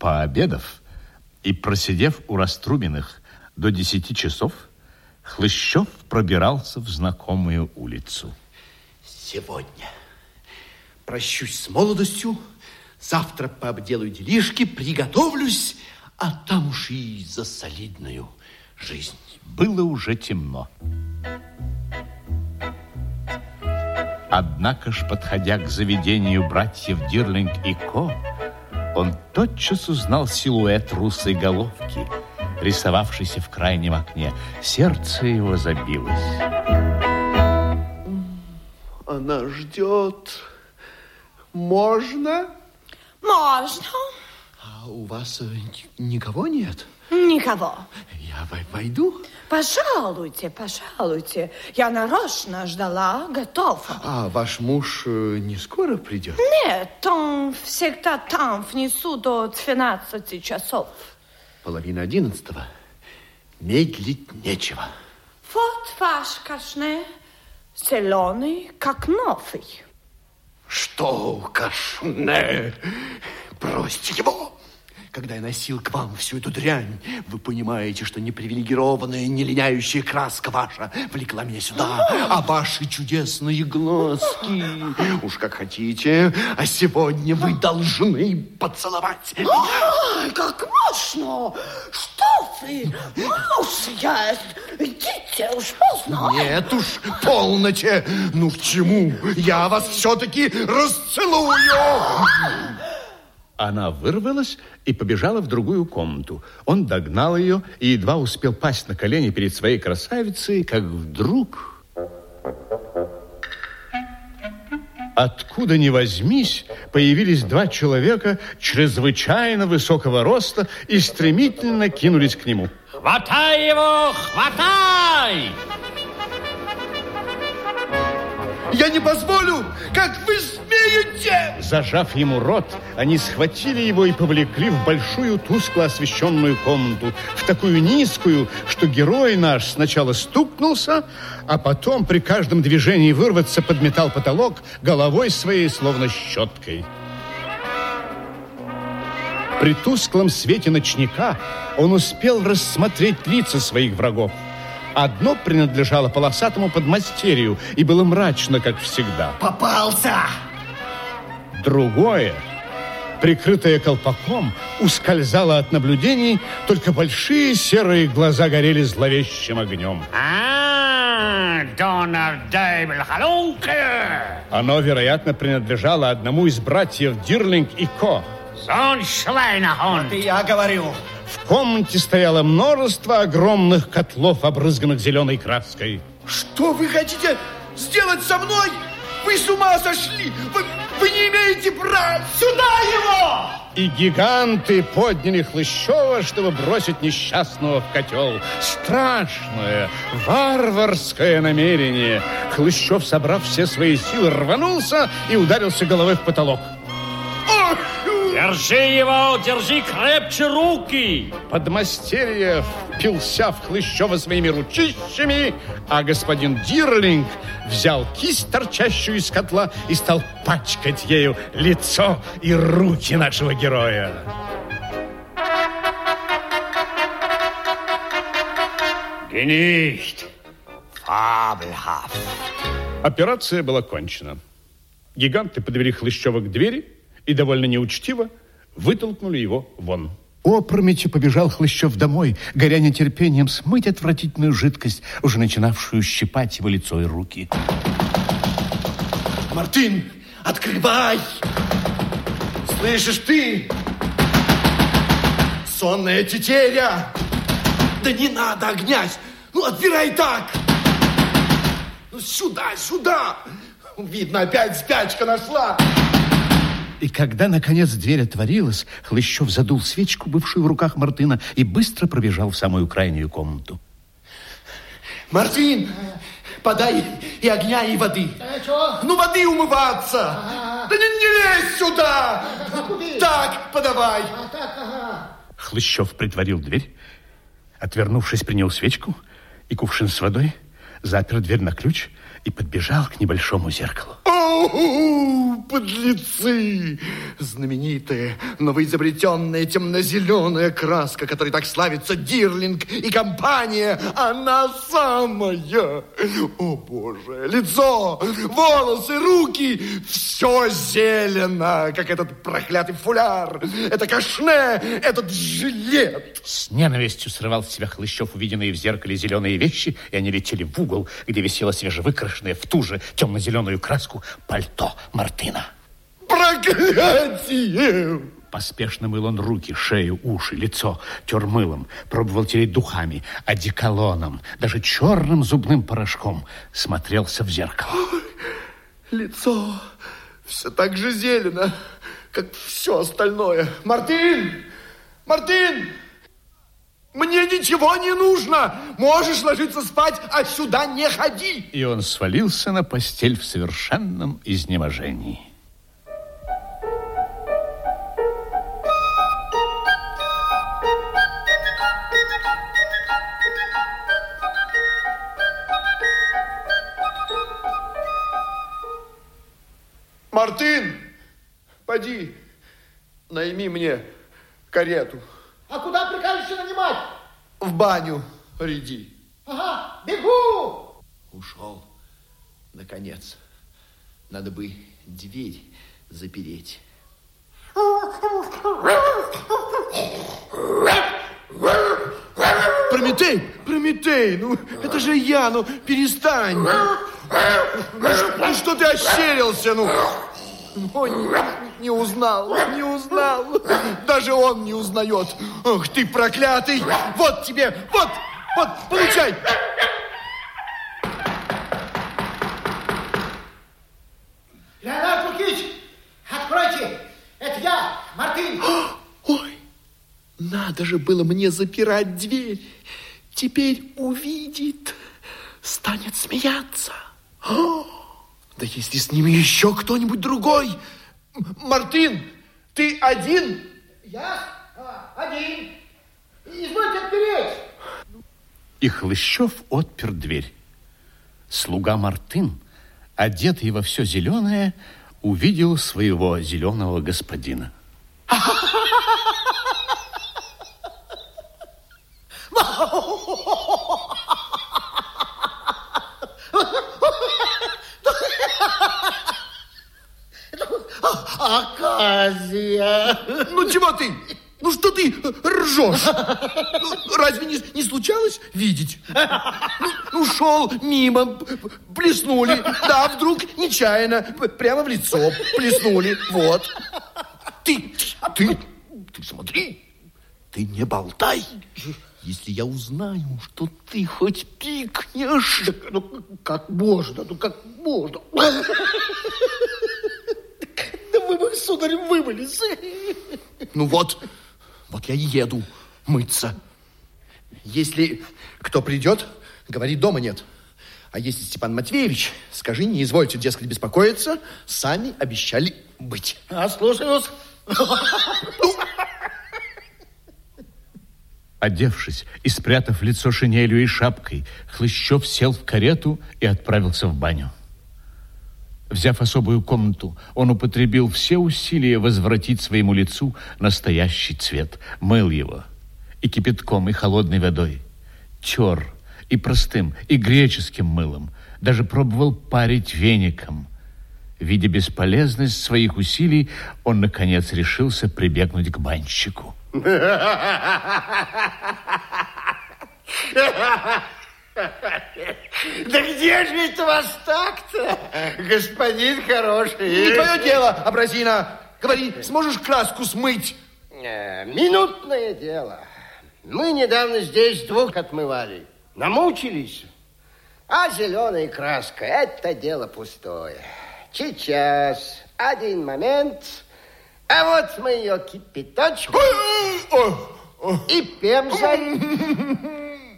Пообедав и просидев у Раструбиных до десяти часов, Хлыщев пробирался в знакомую улицу. Сегодня прощусь с молодостью, завтра пообделаю делишки, приготовлюсь, а там уж и за солидную жизнь. Было уже темно. Однако ж, подходя к заведению братьев Дирлинг и Ко, он тотчас узнал силуэт русой головки, рисовавшейся в крайнем окне. Сердце его забилось. Она ждет. Можно? Можно. А у вас э, никого нет? Никого. Я войду? Пожалуйте, пожалуйте. Я нарочно ждала, готова. А ваш муж э, не скоро придет? Нет, он всегда там внизу до 12 часов. Половина одиннадцатого. Медлить нечего. Вот ваш кашне, зеленый, как новый. Что, кашне? Бросьте его! Когда я носил к вам всю эту дрянь, вы понимаете, что непривилегированная, не линяющая краска ваша влекла меня сюда, а ваши чудесные глазки, уж как хотите, а сегодня вы должны поцеловать меня. Как можно? Что вы? Муж я. Идите, уж поздно. Нет уж, полноте. Ну к чему? Я вас все-таки расцелую. Она вырвалась и побежала в другую комнату. Он догнал ее и едва успел пасть на колени перед своей красавицей, как вдруг... Откуда ни возьмись, появились два человека чрезвычайно высокого роста и стремительно кинулись к нему. Хватай его! Хватай! Я не позволю! Как вы смеете? Зажав ему рот, они схватили его и повлекли в большую тускло освещенную комнату, в такую низкую, что герой наш сначала стукнулся, а потом при каждом движении вырваться подметал потолок головой своей, словно щеткой. При тусклом свете ночника он успел рассмотреть лица своих врагов. Одно принадлежало полосатому подмастерью и было мрачно, как всегда. Попался! Другое, прикрытое колпаком, ускользало от наблюдений, только большие серые глаза горели зловещим огнем. А, Донор Дейбл Халунке! Оно, вероятно, принадлежало одному из братьев Дирлинг и Ко. Сон Швейнахунд! Я говорю. В комнате стояло множество огромных котлов, обрызганных зеленой краской. Что вы хотите сделать со мной? Вы с ума сошли! Вы, вы не имеете права! Сюда его! И гиганты подняли Хлыщева, чтобы бросить несчастного в котел. Страшное, варварское намерение. Хлыщев, собрав все свои силы, рванулся и ударился головой в потолок. Держи его! Держи крепче руки! Подмастерье впился в Хлыщева своими ручищами, а господин Дирлинг взял кисть, торчащую из котла, и стал пачкать ею лицо и руки нашего героя. Генихт! Фабelhaft! Операция была кончена. Гиганты подвели Хлыщева к двери и довольно неучтиво вытолкнули его вон. Опрометью побежал Хлыщев домой, горя нетерпением смыть отвратительную жидкость, уже начинавшую щипать его лицо и руки. Мартин, открывай! Слышишь ты? Сонная тетеря! Да не надо, огнясь! Ну, отбирай так! Ну, сюда, сюда! Видно, опять спячка нашла! И когда, наконец, дверь отворилась, Хлыщев задул свечку, бывшую в руках Мартына, и быстро пробежал в самую крайнюю комнату. Мартин, подай и огня, и воды. Ну, воды умываться. Да не, не лезь сюда. Так, подавай. Хлыщев притворил дверь, отвернувшись, принял свечку и кувшин с водой, запер дверь на ключ и подбежал к небольшому зеркалу. О, подлецы! Знаменитая, новоизобретенная темно-зеленая краска, которой так славится Дирлинг и компания, она самая. О, боже, лицо, волосы, руки, все зелено, как этот проклятый фуляр, это кашне, этот жилет. С ненавистью срывал с себя Хлыщев увиденные в зеркале зеленые вещи, и они летели в угол, где висело свежевыкрашенное в ту же темно-зеленую краску пальто Мартына. Проклятие! Поспешно мыл он руки, шею, уши, лицо, тер мылом, пробовал тереть духами, одеколоном, даже черным зубным порошком, смотрелся в зеркало. Лицо все так же зелено, как все остальное. Мартин! Мартин! Мне ничего не нужно! Можешь ложиться спать, а сюда не ходи! И он свалился на постель в совершенном изнеможении. Мартин, поди, найми мне карету. А куда прикажете нанимать? В баню ряди. Ага, бегу! Ушел, наконец. Надо бы дверь запереть. Прометей, Прометей, ну это же я, ну перестань. Ну, ну что ты ощерился, ну? Ну, не, не узнал, не узнал. Даже он не узнает. Ох ты проклятый! Вот тебе, вот, вот, получай! Леонард Лукич, откройте! Это я, Мартин! Ой, надо же было мне запирать дверь. Теперь увидит, станет смеяться. О, да если с ним еще кто-нибудь другой. Мартин, ты один? Я а, один. Извольте отпереть. И Хлыщев отпер дверь. Слуга Мартын, одетый во все зеленое, увидел своего зеленого господина. Оказия. Ну, чего ты? Ну, что ты ржешь? Ну, Разве не, не случалось видеть? Ну, ну, шел мимо, плеснули. Да, вдруг нечаянно, прямо в лицо плеснули. Вот. Ты, ты, ты смотри, ты не болтай. Если я узнаю, что ты хоть пикнешь... Ну, как можно, ну, как можно? Сударь, вымылись. Ну вот, вот я и еду мыться. Если кто придет, говори, дома нет. А если Степан Матвеевич, скажи, не извольте, дескать, беспокоиться, сами обещали быть. А, слушаюсь. Одевшись и спрятав лицо шинелью и шапкой, Хлыщев сел в карету и отправился в баню. Взяв особую комнату, он употребил все усилия возвратить своему лицу настоящий цвет. Мыл его и кипятком, и холодной водой. Тер и простым, и греческим мылом. Даже пробовал парить веником. Видя бесполезность своих усилий, он, наконец, решился прибегнуть к банщику. Да где же это вас так-то, господин хороший? Не твое дело, Абразина. Говори, сможешь краску смыть? Э, Минутное дело. Мы недавно здесь двух отмывали. Намучились. А зеленая краска – это дело пустое. Сейчас, один момент. А вот мы ее кипяточку и пемзой,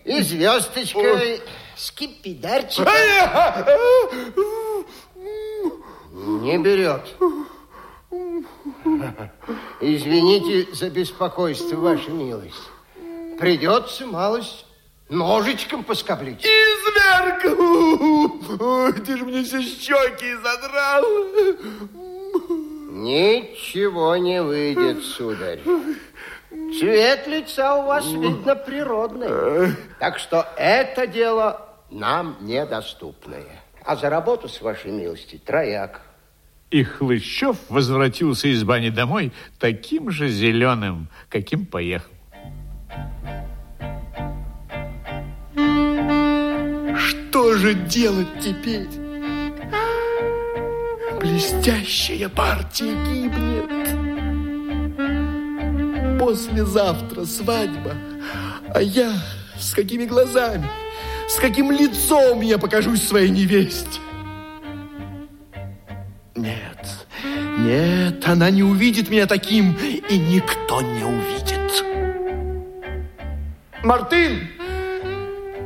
и звездочкой, скипидарчиком. Не берет. Извините за беспокойство, ваша милость. Придется малость ножичком поскоблить. Ой, ты же мне все щеки задрал. Ничего не выйдет, сударь. Цвет лица у вас, видно, природный. Так что это дело нам недоступное. А за работу, с вашей милости, трояк. И Хлыщев возвратился из бани домой таким же зеленым, каким поехал. Что же делать теперь? Блестящая партия гибнет. Послезавтра свадьба, а я с какими глазами, с каким лицом я покажусь своей невесте? Нет, нет, она не увидит меня таким, и никто не увидит. Мартын,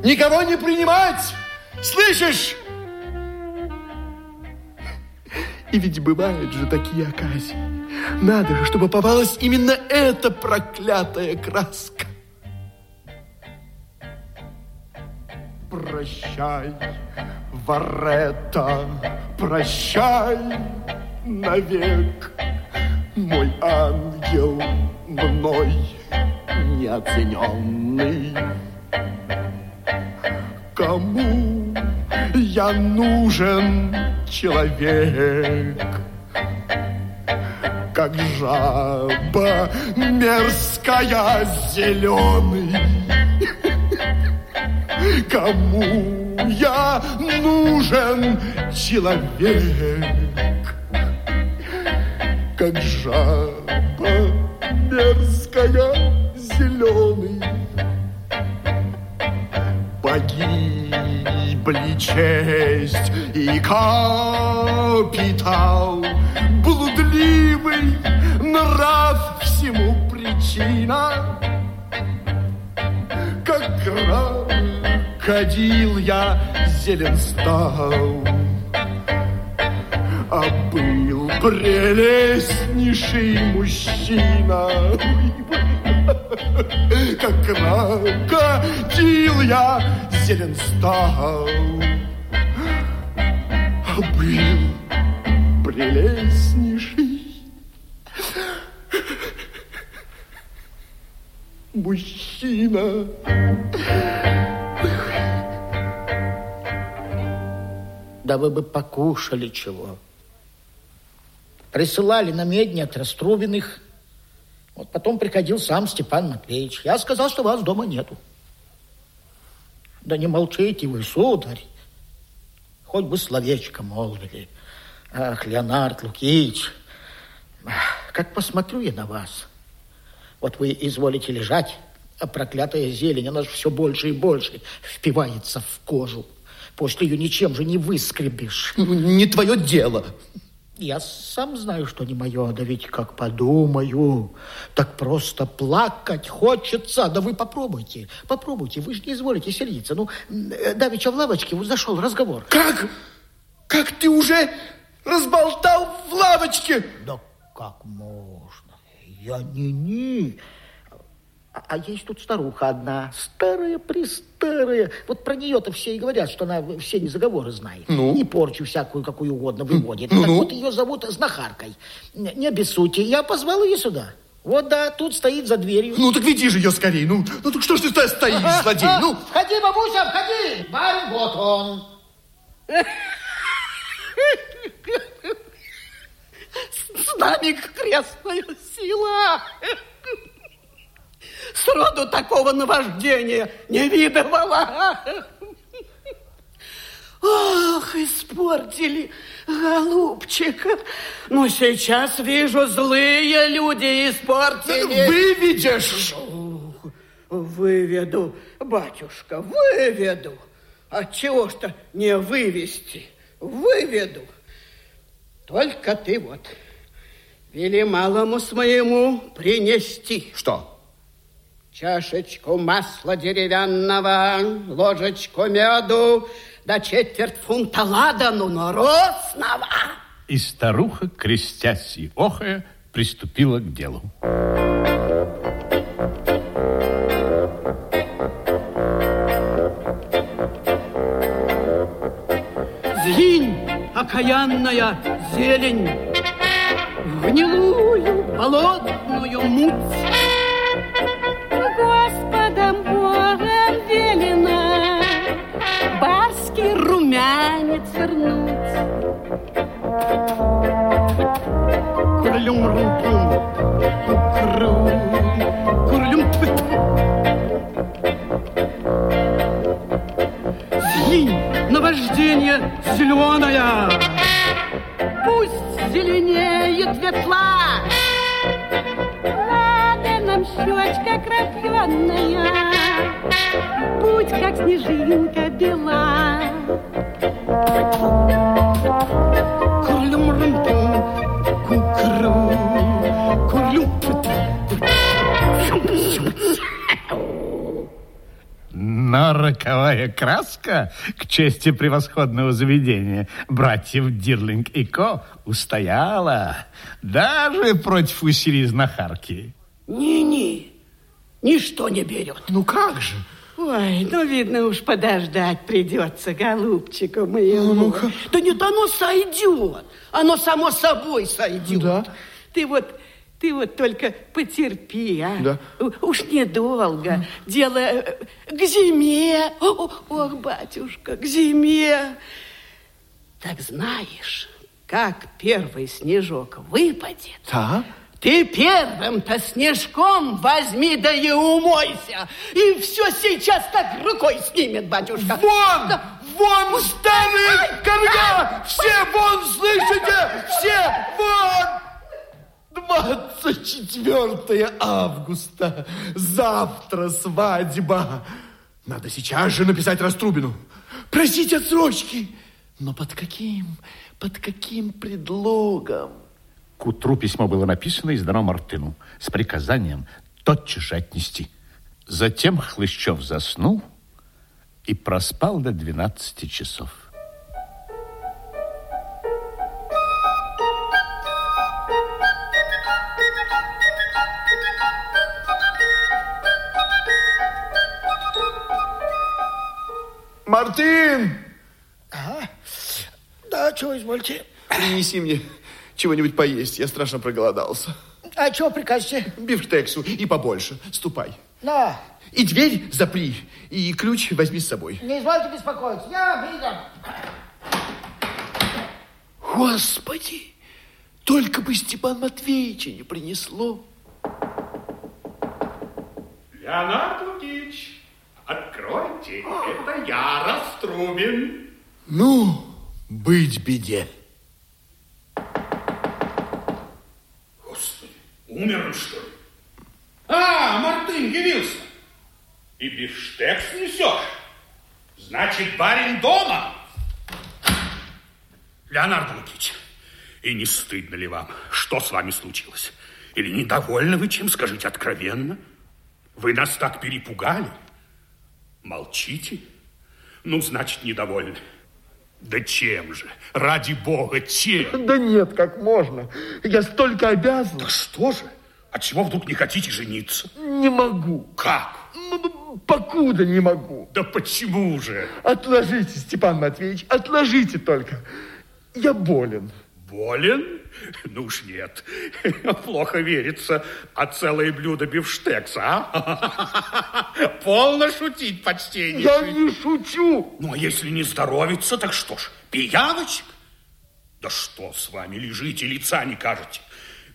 никого не принимать! Слышишь? И ведь бывают же такие оказии. Надо же, чтобы попалась именно эта проклятая краска. Прощай, Варета, прощай навек, Мой ангел мной неоцененный. Кому я нужен человек? Как жаба мерзкая зеленый. Кому я нужен человек? Как жаба мерзкая зеленый. Погибли честь и капитал, Блудливый нрав всему причина. Как крокодил я зелен стал, А был прелестнейший мужчина. Как крокодил я зелен стал, А был прелестнейший мужчина. Да вы бы покушали чего. Присылали на медне от Раструбиных. Вот потом приходил сам Степан Матвеевич. Я сказал, что вас дома нету. Да не молчите вы, сударь. Хоть бы словечко молвили. Ах, Леонард Лукич, как посмотрю я на вас. Вот вы изволите лежать, а проклятая зелень, она же все больше и больше впивается в кожу. После ее ничем же не выскребешь. Не твое дело. Я сам знаю, что не мое, да ведь как подумаю, так просто плакать хочется. Да вы попробуйте, попробуйте, вы же не изволите сердиться. Ну, давеча в лавочке вот зашел разговор. Как? Как ты уже разболтал в лавочке? Да как можно? Я не-не. А, а есть тут старуха одна, старая-престарая. Вот про нее-то все и говорят, что она все незаговоры знает. Ну? Не порчу всякую, какую угодно выводит. Ну, так вот ее зовут Знахаркой. Не, обессудьте, я позвал ее сюда. Вот да, тут стоит за дверью. Ну, так веди же ее скорее. Ну, ну так что ж ты стоишь, стоишь, злодей? Ну, Входи, бабуся, входи! Барин, вот он. С нами крестная сила. Сроду такого наваждения не видывала. Ох, испортили, голубчик. Ну, сейчас вижу, злые люди испортили. выведешь. Выведу, батюшка, выведу. А чего ж-то не вывести? Выведу. Только ты вот вели малому своему принести Что? Чашечку масла деревянного, ложечку меду, да четверть фунта ладану наростного. И старуха, крестясь и охая, приступила к делу. окаянная зелень, в гнилую болотную муть. Румянец вернуть. Курлюм рум курлюм курлюм Сгинь, наваждение зеленое, пусть зеленеет ветла. Ладаном щечка крапленная, Путь, как снежинка бела. Но роковая краска к чести превосходного заведения братьев Дирлинг и Ко устояла даже против усилий знахарки. Не-не, ничто не берет. Ну как же? Ой, ну, видно, уж подождать придется, голубчику моему. Ну-ка. Да нет, оно сойдет. Оно само собой сойдет. Да. Ты вот, ты вот только потерпи, а. Да. Уж недолго. Дело э, к зиме. О, ох, батюшка, к зиме. Так знаешь, как первый снежок выпадет, Да? Ты первым-то снежком возьми да и умойся. И все сейчас так рукой снимет, батюшка. Вон! Да. Вон ай, корга! Все вон, слышите? Все вон! 24 августа. Завтра свадьба. Надо сейчас же написать Раструбину. Просить отсрочки. Но под каким, под каким предлогом? К утру письмо было написано и сдано Мартыну с приказанием тотчас же отнести. Затем Хлыщев заснул и проспал до 12 часов. Мартин! Да, чего извольте? Принеси мне чего-нибудь поесть. Я страшно проголодался. А чего прикажете? Бифштексу и побольше. Ступай. На, И дверь запри, и ключ возьми с собой. не извольте беспокоиться. Я видом. Господи, только бы Степан Матвеевича не принесло. Леонард Лукич, откройте, это я, Раструбин. Ну, быть беде. Умер он, что ли? А, Мартын явился. И бифштекс несешь? Значит, барин дома? Леонард Лукич, и не стыдно ли вам? Что с вами случилось? Или недовольны вы чем, скажите откровенно? Вы нас так перепугали? Молчите? Ну, значит, недовольны. Да чем же? Ради бога, чем? Да нет, как можно. Я столько обязан. Да что же? Отчего вдруг не хотите жениться? Не могу. Как? Покуда не могу. Да почему же? Отложите, Степан Матвеевич, отложите только. Я болен. Болен? Ну уж нет. Плохо верится. А целое блюдо бифштекса, а? Полно шутить, почтеннейший. Я не шучу. Ну, а если не здоровится, так что ж, пиявочек? Да что с вами, лежите, лица не кажете.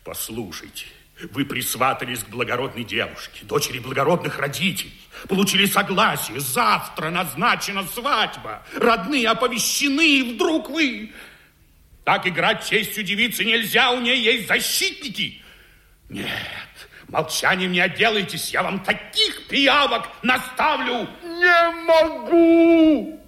Послушайте, вы присватались к благородной девушке, дочери благородных родителей, получили согласие, завтра назначена свадьба, родные оповещены, и вдруг вы... Так играть честью девицы нельзя, у нее есть защитники. Нет, молчанием не отделайтесь, я вам таких пиявок наставлю. Не могу.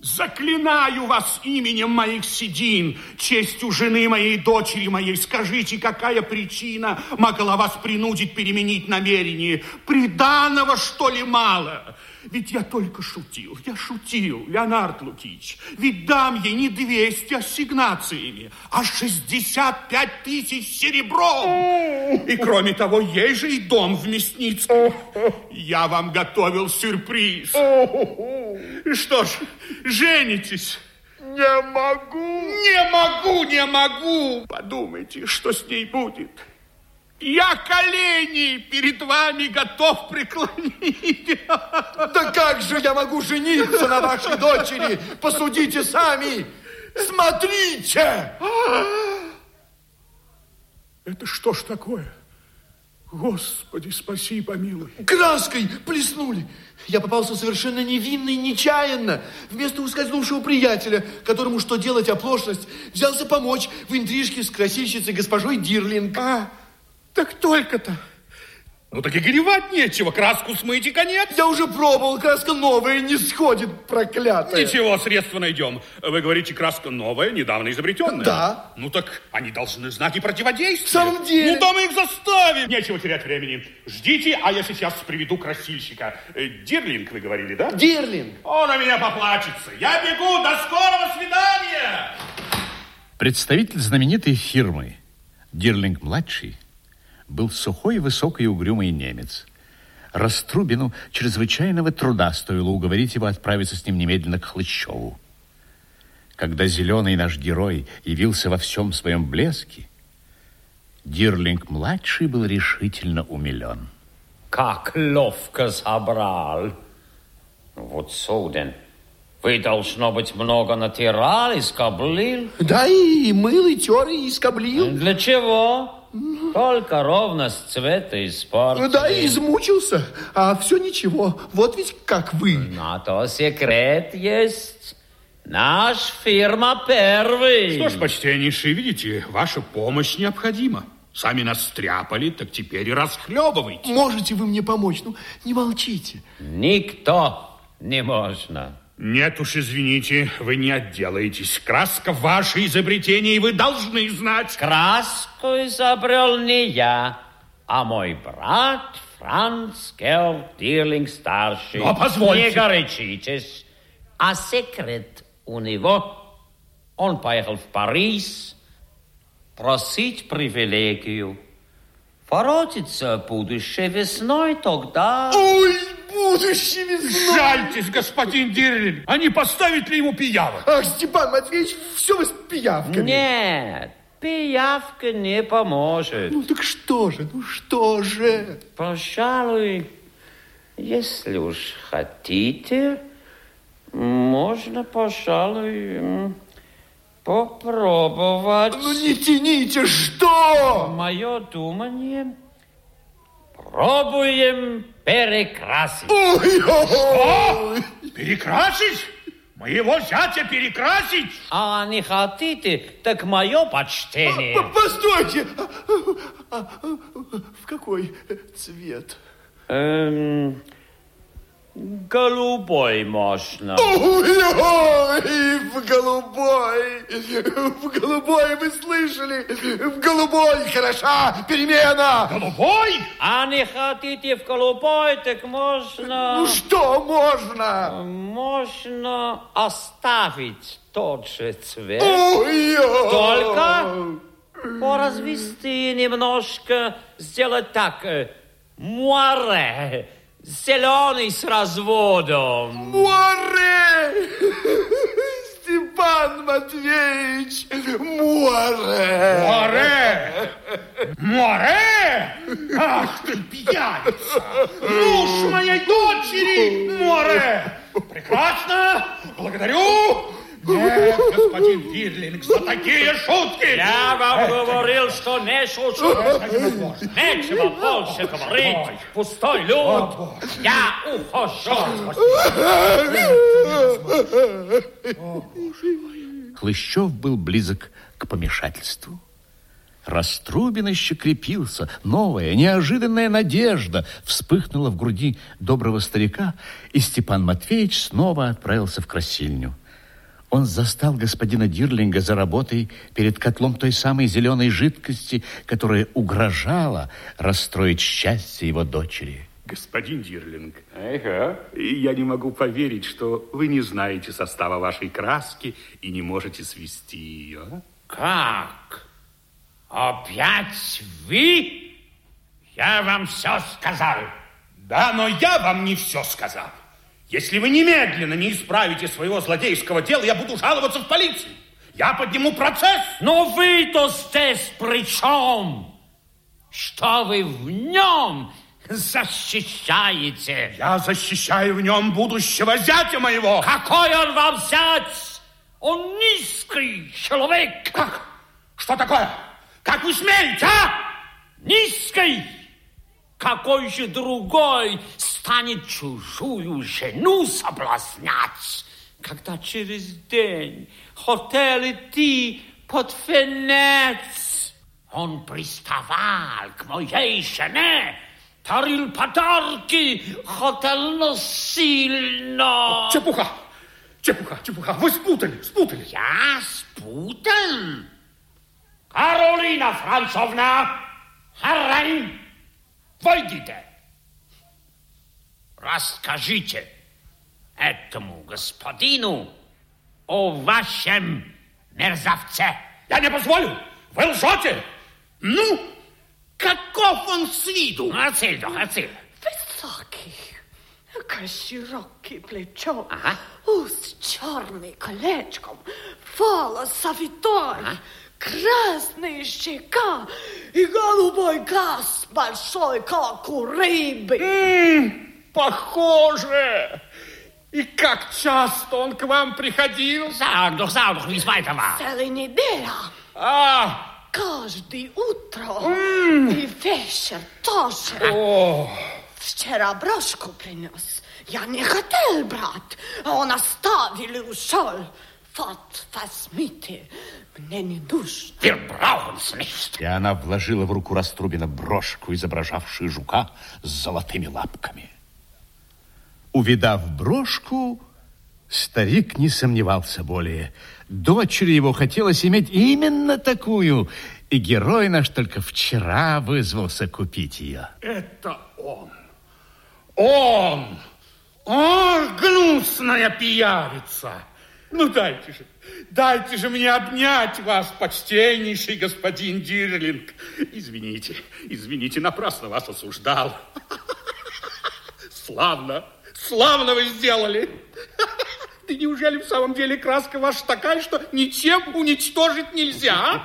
Заклинаю вас именем моих седин, честью жены моей дочери моей. Скажите, какая причина могла вас принудить переменить намерение? Приданого, что ли, мало? Ведь я только шутил, я шутил, Леонард Лукич. Ведь дам ей не 200 ассигнациями, а 65 тысяч серебром. И кроме того, ей же и дом в Мясницком. Я вам готовил сюрприз. Что ж, женитесь. не могу. Не могу, не могу. Подумайте, что с ней будет. Я колени перед вами готов преклонить. Да как же я могу жениться на вашей дочери? Посудите сами. Смотрите! Это что ж такое? Господи, спаси и помилуй. Краской плеснули. Я попался совершенно невинно и нечаянно. Вместо ускользнувшего приятеля, которому что делать оплошность, взялся помочь в интрижке с красильщицей госпожой Дирлинг. А, так только-то. Ну так и горевать нечего, краску смыть и конец. Я уже пробовал, краска новая не сходит, проклятая. Ничего, средства найдем. Вы говорите, краска новая, недавно изобретенная? Да. Ну так они должны знать и противодействие. В самом деле? Ну да мы их заставим. Нечего терять времени. Ждите, а я сейчас приведу красильщика. Э, Дирлинг, вы говорили, да? Дирлинг. Он у меня поплачется. Я бегу, до скорого свидания. Представитель знаменитой фирмы Дирлинг-младший был сухой, высокий и угрюмый немец. Раструбину чрезвычайного труда стоило уговорить его отправиться с ним немедленно к Хлыщеву. Когда зеленый наш герой явился во всем своем блеске, Дирлинг-младший был решительно умилен. Как ловко собрал. Вот суден. Вы, должно быть, много натирал и скоблил. Да, и мыл, и тер, и скоблил. Для чего? Только ровность цвета испортили. Да, и измучился. А все ничего. Вот ведь как вы. На то секрет есть. Наш фирма первый. Что ж, почтеннейший, видите, ваша помощь необходима. Сами нас стряпали, так теперь и расхлебывайте. Можете вы мне помочь? Ну, не молчите. Никто не можно. Нет уж, извините, вы не отделаетесь. Краска ваше изобретение, и вы должны знать. Краску изобрел не я, а мой брат Франц Георг Дирлинг-старший. Но позвольте. Не горячитесь. А секрет у него. Он поехал в Париж просить привилегию. Воротится будущее весной тогда... Ой, будущее весной. Жальтесь, господин Дирлин. А не поставить ли ему пиявок? Ах, Степан Матвеевич, все вы с пиявками. Нет, пиявка не поможет. Ну так что же, ну что же? Пожалуй, если уж хотите, можно, пожалуй, попробовать. Ну не тяните, что? Мое думание, пробуем перекрасить. Ой, ой, Перекрасить? Моего зятя перекрасить? А не хотите, так мое почтение. ой. Постойте. А, а, В какой цвет? Эм, голубой можно. Ой, в голубой, в голубой вы слышали? В голубой хороша перемена. Голубой? А не хотите в голубой, так можно... Ну что можно? Можно оставить тот же цвет. Ой, ой. Только поразвести немножко, сделать так, э, муаре, зеленый с разводом. Море! Степан Матвеевич, море! Море! Море! Ах ты, пьяница! Муж моей дочери, море! Прекрасно! Благодарю! Нет, господин Дирлинг, за такие шутки! Я вам говорил, что не шучу. Нечего больше говорить. Пустой люд. Я ухожу. Хлыщев был близок к помешательству. Раструбин еще крепился. Новая, неожиданная надежда вспыхнула в груди доброго старика, и Степан Матвеевич снова отправился в красильню. Он застал господина Дирлинга за работой перед котлом той самой зеленой жидкости, которая угрожала расстроить счастье его дочери. Господин Дирлинг, я не могу поверить, что вы не знаете состава вашей краски и не можете свести ее. Как? Опять вы? Я вам все сказал. Да, но я вам не все сказал. Если вы немедленно не исправите своего злодейского дела, я буду жаловаться в полицию. Я подниму процесс. Но вы-то здесь при чем? Что вы в нем защищаете? Я защищаю в нем будущего зятя моего. Какой он вам зять? Он низкий человек. Как? Что такое? Как вы смеете, а? Низкий. Какой же другой станет чужую жену соблазнять, когда через день хотел идти под венец? Он приставал к моей жене, дарил подарки, хотел насильно. Чепуха! Чепуха, чепуха! Вы спутали, спутали! Я спутал? Каролина Францовна, Харань, войдите. Расскажите этому господину о вашем мерзавце. Я не позволю! Вы лжете! Ну, каков он с виду? Отсюда, отсюда. Высокий, широкие плечо, Ага. ус черный колечком, волос завитой, красная щека и голубой глаз большой, как у рыбы. Похоже! И как часто он к вам приходил? Заодно, заодно, не этого. Целая неделя. А, Каждое утро и вечер тоже. о, Вчера брошку принес. Я не хотел брать, а он оставил и ушел. Вот, возьмите, мне не нужно. Wir brauchen's nicht. И она вложила в руку Раструбина брошку, изображавшую жука с золотыми лапками. Увидав брошку, старик не сомневался более. Дочери его хотелось иметь именно такую, и герой наш только вчера вызвался купить ее. это он. Он! Ох, гнусная пиявица! Ну, дайте же, дайте же мне обнять вас, почтеннейший господин Дирлинг. Извините, извините, напрасно вас осуждал. Славно, славно вы сделали. Да неужели в самом деле краска ваша такая, что ничем уничтожить нельзя? а?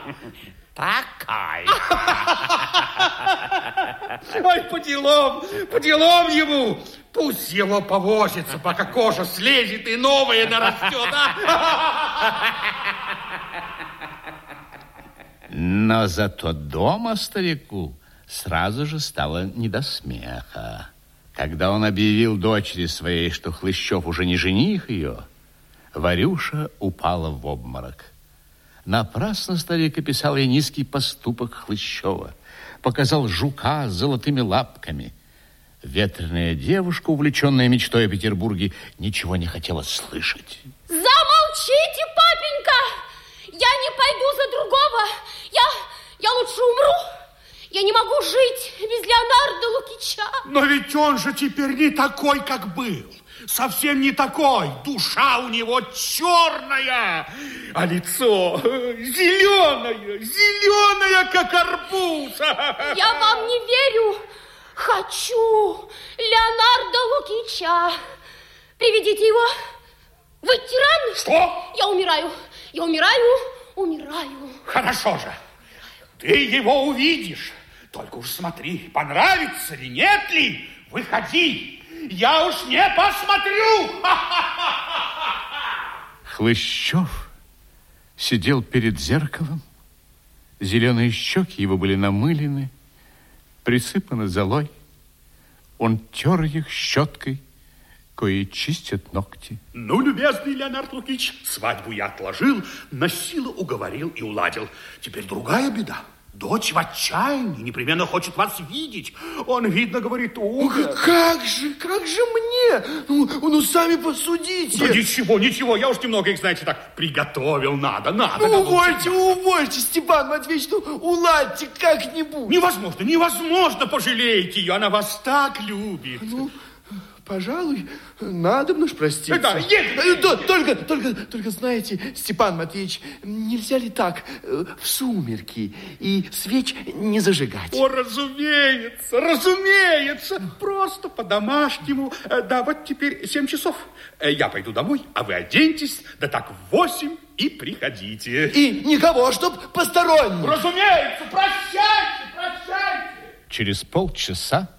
Такая. Ой, по делам, по делам ему. Пусть его повозится, пока кожа слезет и новая нарастет. а? Но зато дома старику сразу же стало не до смеха. Когда он объявил дочери своей, что Хлыщев уже не жених ее, Варюша упала в обморок. Напрасно старик описал ей низкий поступок Хлыщева, показал жука с золотыми лапками. Ветреная девушка, увлеченная мечтой о Петербурге, ничего не хотела слышать. Замолчите, папенька! Я не пойду за другого. Я, я лучше умру. Я не могу жить без Леонардо Лукича. Но ведь он же теперь не такой, как был. Совсем не такой. Душа у него черная, а лицо зеленое, зеленое, как арбуз. Я вам не верю. Хочу Леонардо Лукича. Приведите его. Вы тиран? Что? Я умираю. Я умираю, умираю. Хорошо же. Ты его увидишь. Только уж смотри, понравится ли, нет ли. Выходи. Я уж не посмотрю. Хлыщев сидел перед зеркалом. Зеленые щеки его были намылены, присыпаны золой. Он тер их щеткой, кое чистят ногти. Ну, любезный Леонард Лукич, свадьбу я отложил, на силу уговорил и уладил. Теперь другая беда. Дочь в отчаянии, непременно хочет вас видеть. Он, видно, говорит, умер. Как же, как же мне? Ну, ну, сами посудите. Да ничего, ничего, я уж немного их, знаете, так приготовил. Надо, надо. Ну, увольте, увольте, Степан Матвеевич, ну, уладьте как-нибудь. Невозможно, невозможно, пожалейте ее, она вас так любит. Ну, Пожалуй, надо мной проститься. Да, едем. Э, да, только, только, только знаете, Степан Матвеевич, нельзя ли так э, в сумерки и свеч не зажигать? О, разумеется, разумеется. Просто по-домашнему. Э, Да, вот теперь 7 часов. Я пойду домой, а вы оденьтесь, да так в 8 и приходите. И никого, чтоб посторонних. Разумеется, прощайте, прощайте. Через полчаса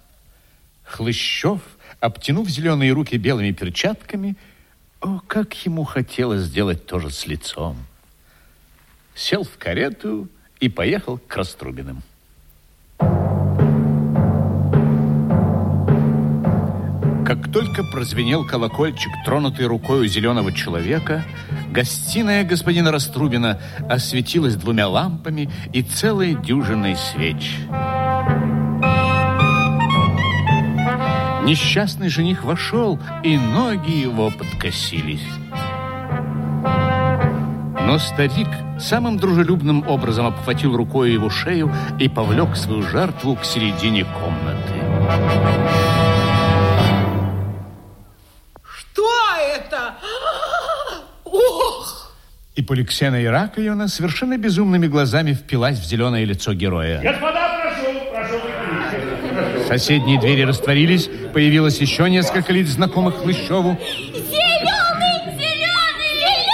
Хлыщев, обтянув зеленые руки белыми перчатками, о, как ему хотелось сделать то же с лицом, сел в карету и поехал к Раструбиным. Как только прозвенел колокольчик, тронутый рукой зеленого человека, гостиная господина Раструбина осветилась двумя лампами и целой дюжиной свеч. Несчастный жених вошел, и ноги его подкосились. Но старик самым дружелюбным образом обхватил рукой его шею и повлек свою жертву к середине комнаты. Что это? Ох! И Поликсена Ираковна совершенно безумными глазами впилась в зеленое лицо героя. Господа. Соседние двери растворились, появилось еще несколько лиц, знакомых Хлыщеву. Зеленый, зеленый, зеленый!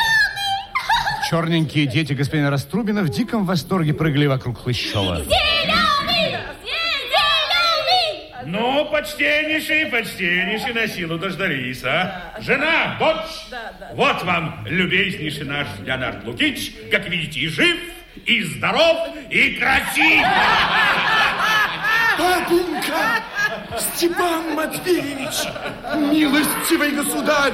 Черненькие дети господина Раструбина в диком восторге прыгали вокруг Хлыщева. Зеленый! Зеленый! Ну, почтеннейший, почтеннейший, на силу дождались, а? Жена, дочь, вот вам, любезнейший наш Леонард Лукич, как видите, и жив, и здоров, и красив. Папенька! Степан Матвеевич! Милостивый государь!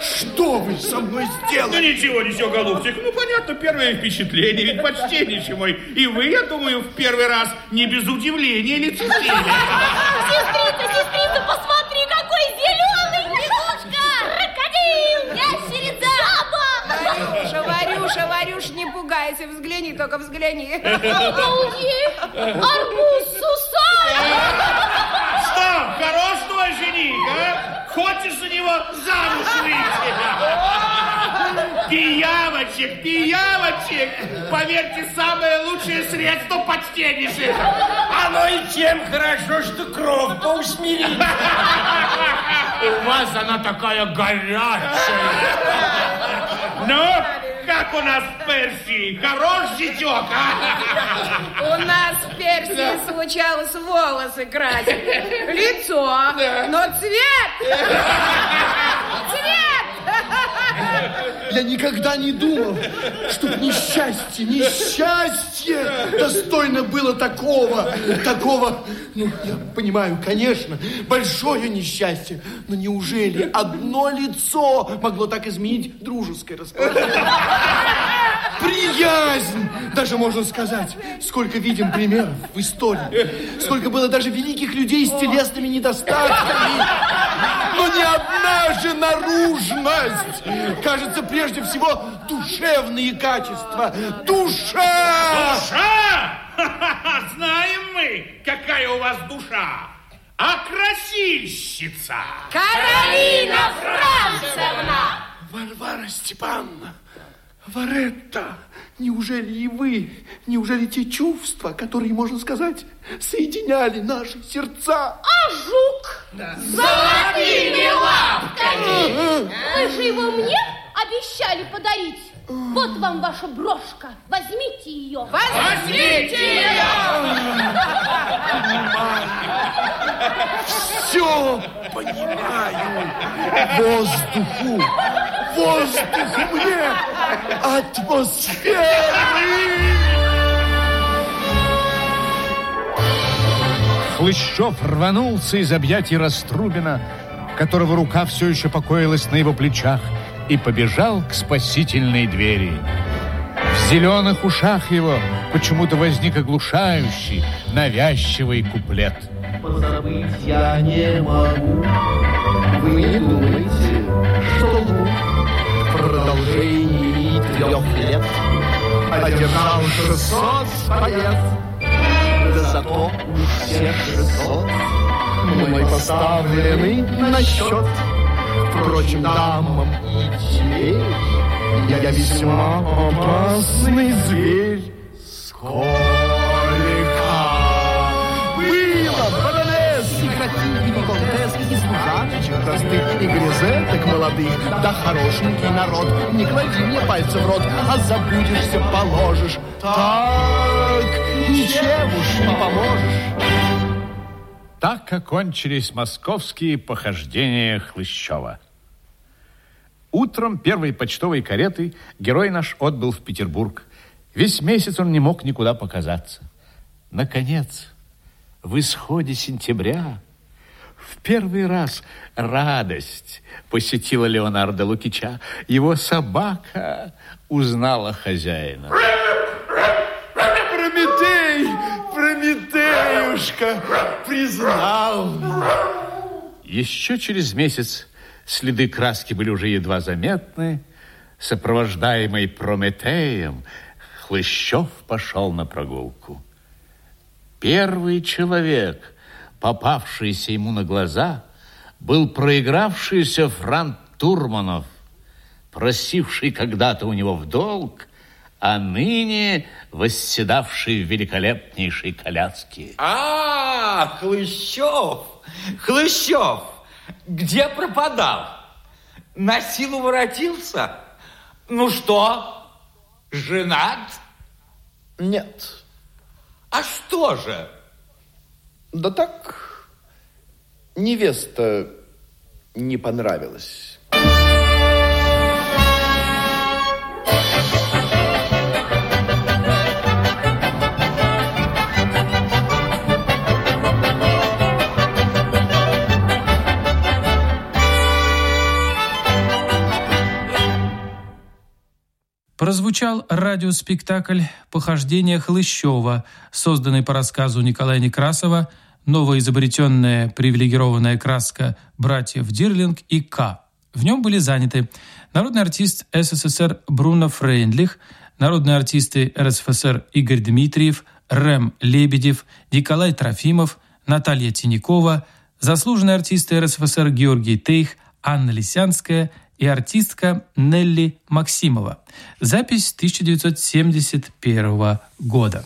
Что вы со мной Ну, сделали? ничего, ничего, голубчик. Ну, понятно, первое впечатление, ведь почтеннейший мой. И вы, я думаю, в первый раз не без удивления лицезрели. Сестрица, сестрица, посмотри, какой зеленый! Лягушка! Крокодил! Ящерица! Жаба! Варюша, Варюша, Варюш, не пугайся, взгляни, только взгляни. Обалдеть! Арбуз с усами! Что, хорош твой жених, а? Хочешь за него замуж выйти? Пиявочек, пиявочек! Поверьте, самое лучшее средство почтеннейших. Оно и тем хорошо, что кровь поусмирит. У вас она такая горячая. Ну, как у нас в Персии? Хорош зятек, а? У нас в Персии случалось волосы красить, лицо, но цвет, цвет! Я никогда не думал, чтоб несчастье, несчастье достойно было такого, такого, ну, я понимаю, конечно, большое несчастье, но неужели одно лицо могло так изменить дружеское расположение? Приязнь, даже можно сказать. Сколько видим примеров в истории. Сколько было даже великих людей с телесными недостатками. Ни одна же наружность. Кажется, прежде всего, душевные качества. Душа! Душа? Ха-ха-ха, Знаем мы, какая у вас душа. А красильщица. Каролина Францевна! Варвара Степановна, Варетта, неужели и вы, неужели те чувства, которые, можно сказать, соединяли наши сердца? А жук? Золотыми лапками! Вы же его мне обещали подарить. Вот вам ваша брошка. Возьмите ее. Возьмите ее! Все понимаю. Воздуху, воздуху мне, атмосферы. Хлыщев рванулся из объятий Раструбина, которого рука все еще покоилась на его плечах, и побежал к спасительной двери. В зеленых ушах его почему-то возник оглушающий, навязчивый куплет. Позабыть я не могу. Вы не думайте, что в продолжении трех лет одержал 600 побед. Зато уж все 600 мной поставлены на счет. Впрочем, дамам и теперь я весьма опасный зверь. Сколько простых, и грезеток молодых, да хорошенький народ, не клади мне пальцы в рот, а забудешься, положишь. Так, ничем уж не поможешь. Так окончились московские похождения Хлыщева. Утром первой почтовой каретой герой наш отбыл в Петербург. Весь месяц он не мог никуда показаться. Наконец, в исходе сентября в первый раз радость посетила Леонардо Лукича. Его собака узнала хозяина. Прометей, Прометеюшка, признал. Еще через месяц следы краски были уже едва заметны. Сопровождаемый Прометеем, Хлыщев пошел на прогулку. Первый человек, попавшийся ему на глаза, был проигравшийся Франт Турманов, просивший когда-то у него в долг, а ныне восседавший в великолепнейшей коляске. А, Хлыщев, Хлыщев, где пропадал? На силу воротился? Ну что, женат? Нет. А что же? Да так, невеста не понравилась. Прозвучал радиоспектакль «Похождение Хлыщева», созданный по рассказу Николая Некрасова «Новоизобретенная привилегированная краска братьев Дирлинг и К». В нем были заняты народный артист СССР Бруно Фрейндлих, народные артисты РСФСР Игорь Дмитриев, Рэм Лебедев, Николай Трофимов, Наталья Тинякова, заслуженные артисты РСФСР Георгий Тейх, Анна Лисянская – и артистка Нелли Максимова. Запись 1971 года.